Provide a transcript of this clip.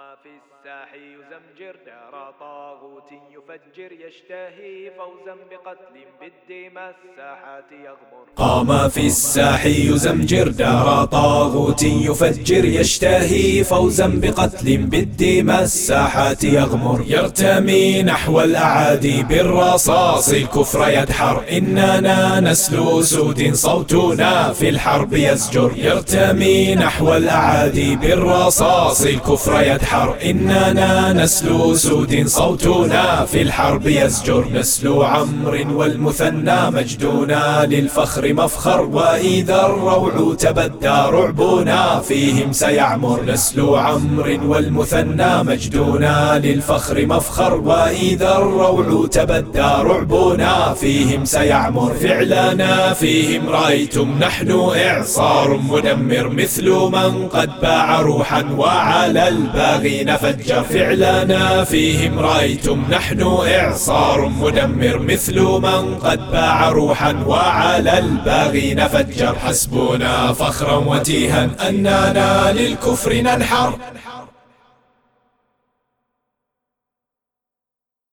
Alabama في الساح يزمجر دار طاغوت يفجر يشتهي فوزا بقتل بالدماء الساحات يغمر. قام في الساح يزمجر دار طاغوت يفجر يشتهي فوزا بقتل بالدماء الساحات يغمر. يرتمي نحو الأعادي بالرصاص الكفر يدحر. إننا نسل سود صوتنا في الحرب يزجر. يرتمي نحو الأعادي بالرصاص الكفر يدحر. إننا نسل سود صوتنا في الحرب يزجر نسل عمر والمثنى مجدنا للفخر مفخر. وإذا الروع تبدى رعبنا فيهم سيعمر نسل عمر والمثنى مجدنا للفخر مفخر. وإذا الروع تبدى رعبنا فيهم سيعمر فعلنا. فيهم رأيتم نحن إعصار مدمر مثل من قد باع روحا وعلى الباغين فجر فعلنا فيهم رأيتم نحن إعصار مدمر مثل من قد باع روحا وعلى الباغين فجر حسبنا فخرا وتيها أننا للكفر ننحر.